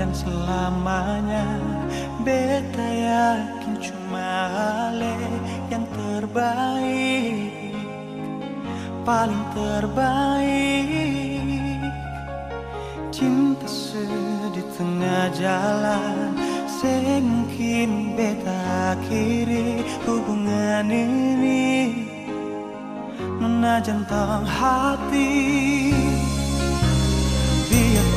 dan selamanya. Beta yakin cuma Ale yang terbaik. Paling terbaik. Cinta sedih tengah jalan. Semungkin beta akhiri hubungan ini. Menajantang hati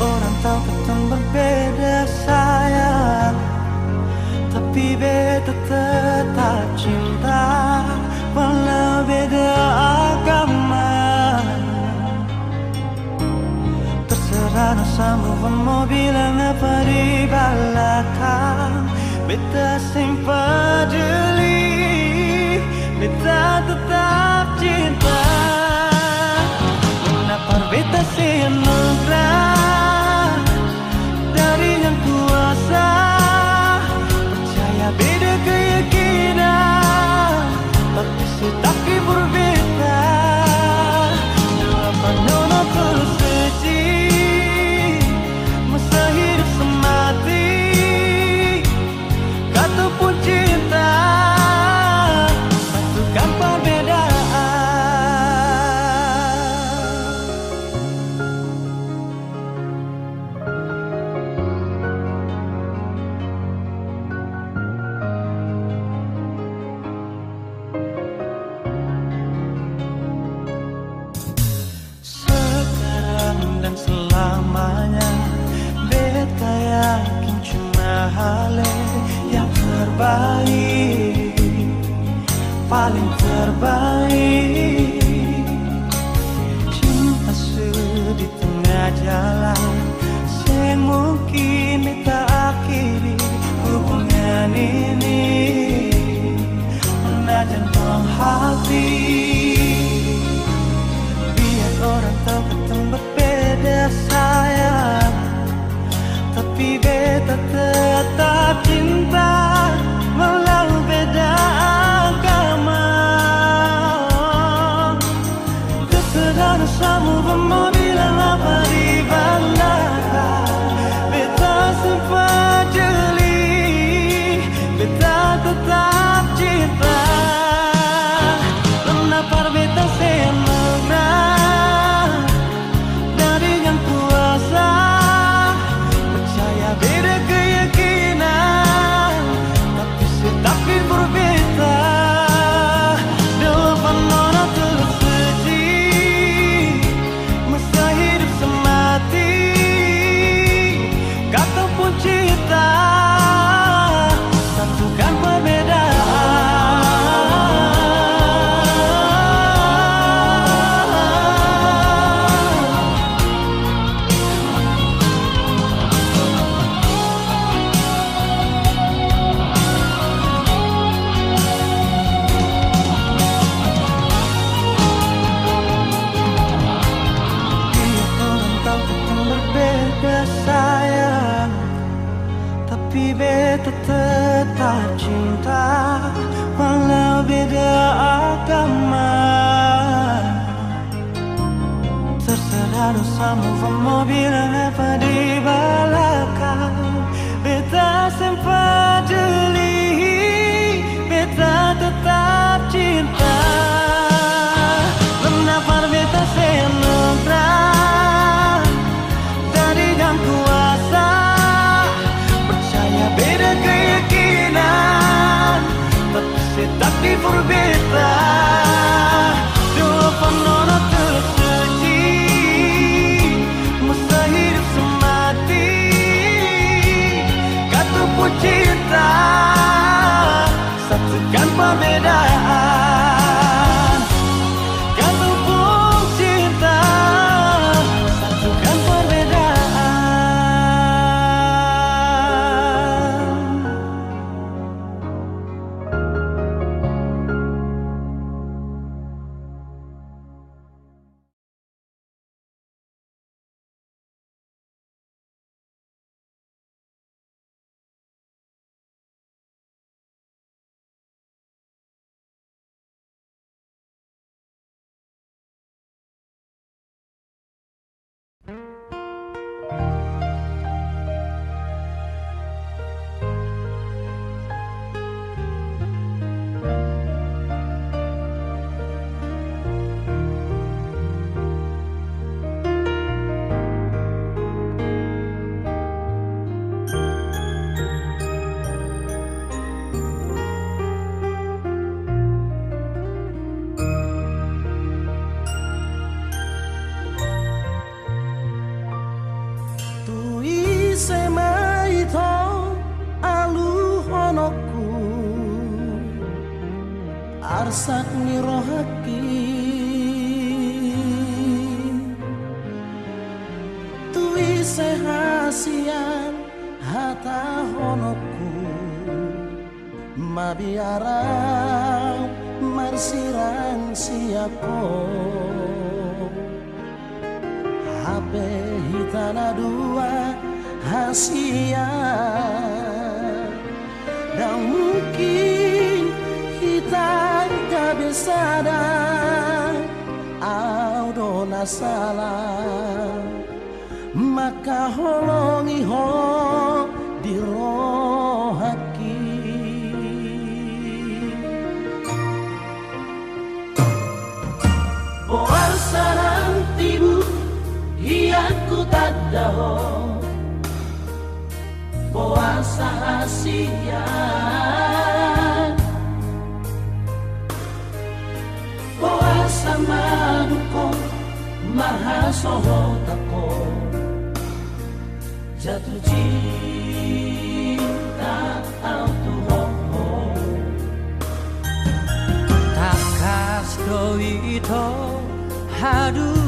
orang tahu kita berbeda sayang. Tapi beda tetap cinta Walau beda agama. Terserah sama mau bilang apa di belakang. Beta sing peduli Beta tetap cinta. Mengapa beta sih nugrah yang terbaik Paling terbaik. Cinta sedih tengah jalan Sing mungkin beta tetap cinta agama Terserah dosamu mau bilang apa di belakang Cinta. Satukan perbedaan Arsak nirohaki Tui sehasian hata honoku Mabiarang marsiran siako HP hitana dua hasia. Dan mungkin kita tak bisa dan Audona salah Maka holongi ho di rohaki. Puasa nantimu Hianku tak daho. Puasa mano ko Mahaso ho tako Jatuh cinta autuho Takas ko ito Haruh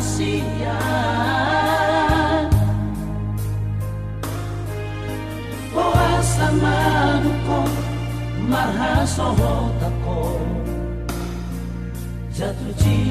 saciar. com marra só sorrotako, jatu tinta.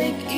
music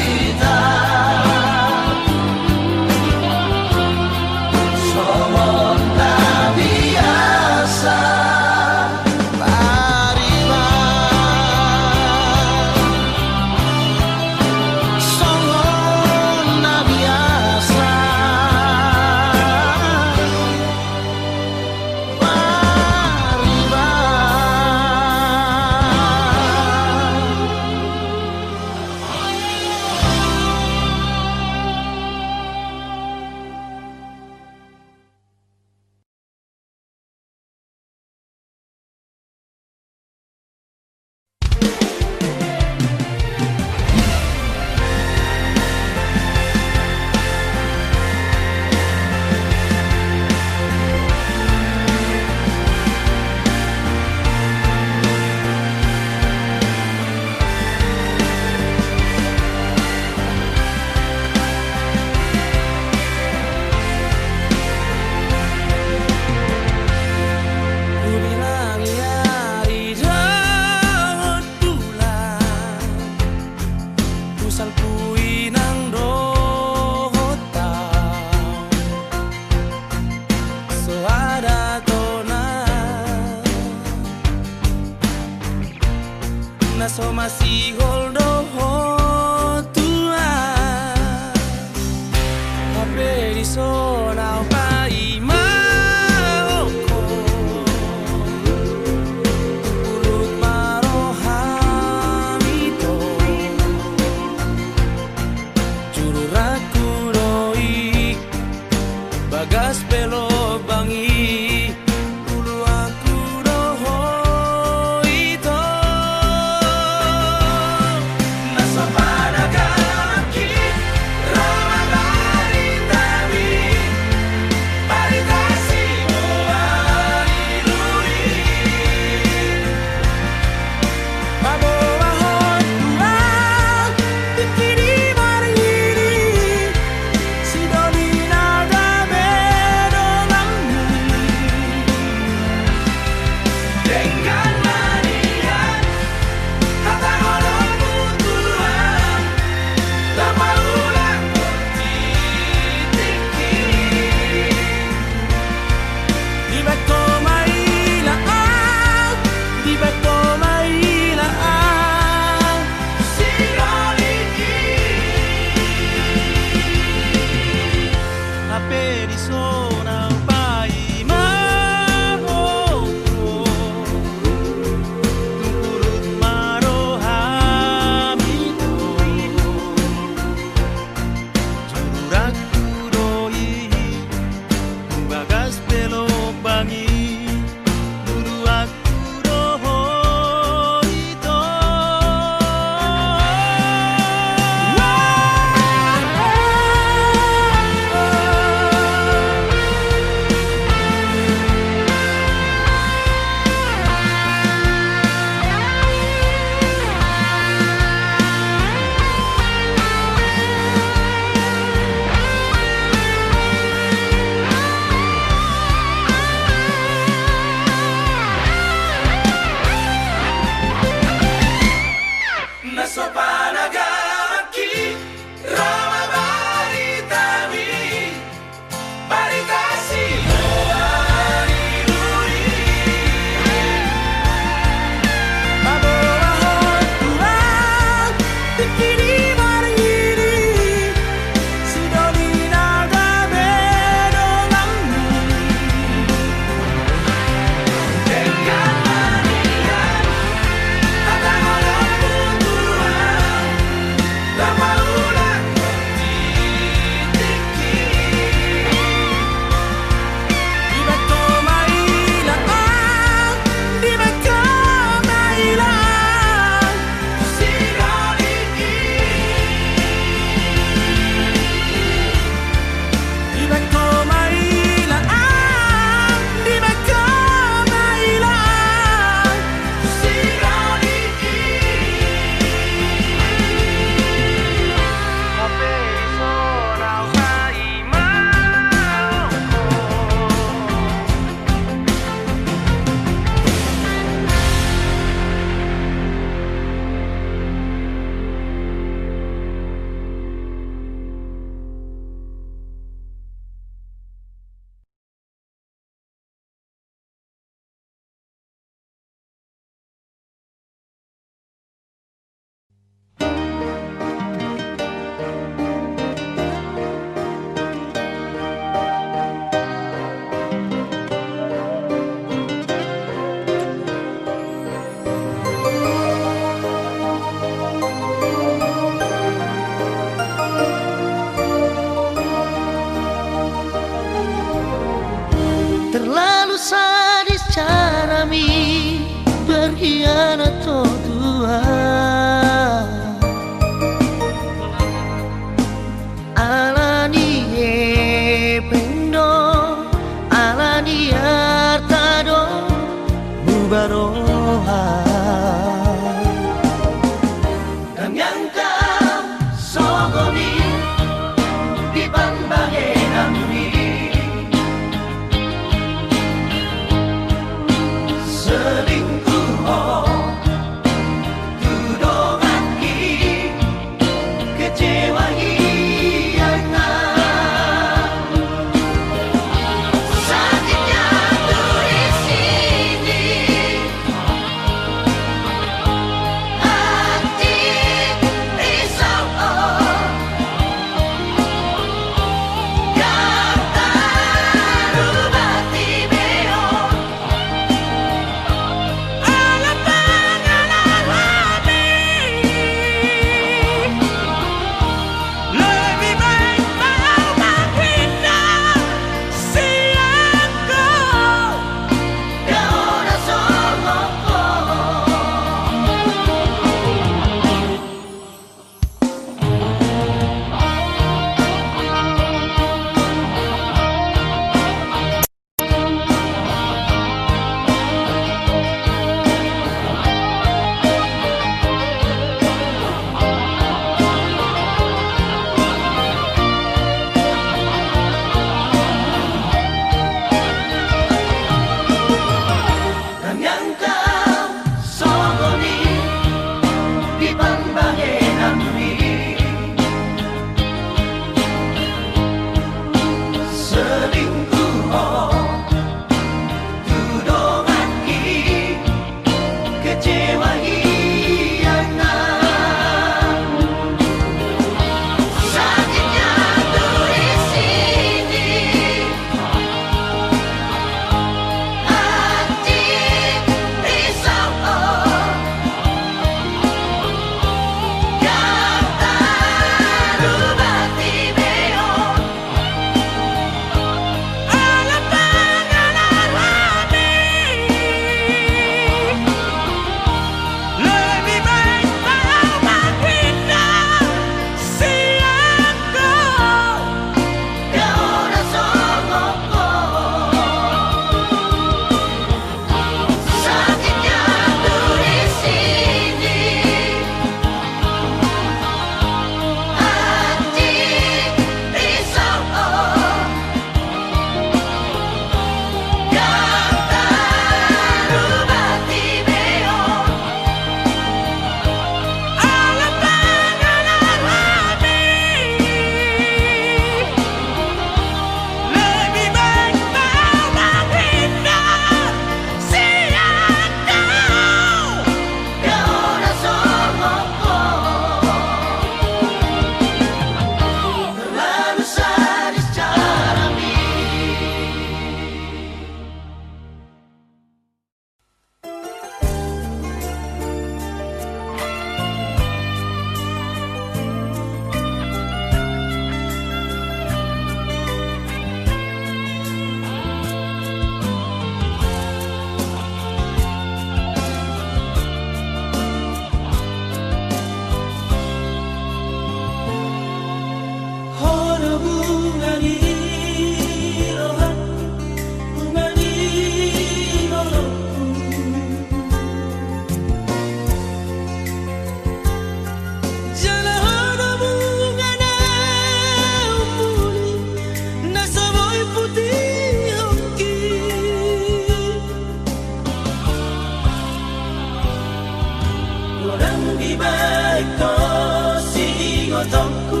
orang di baik kau si ingotongku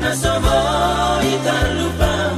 nasabah tak lupa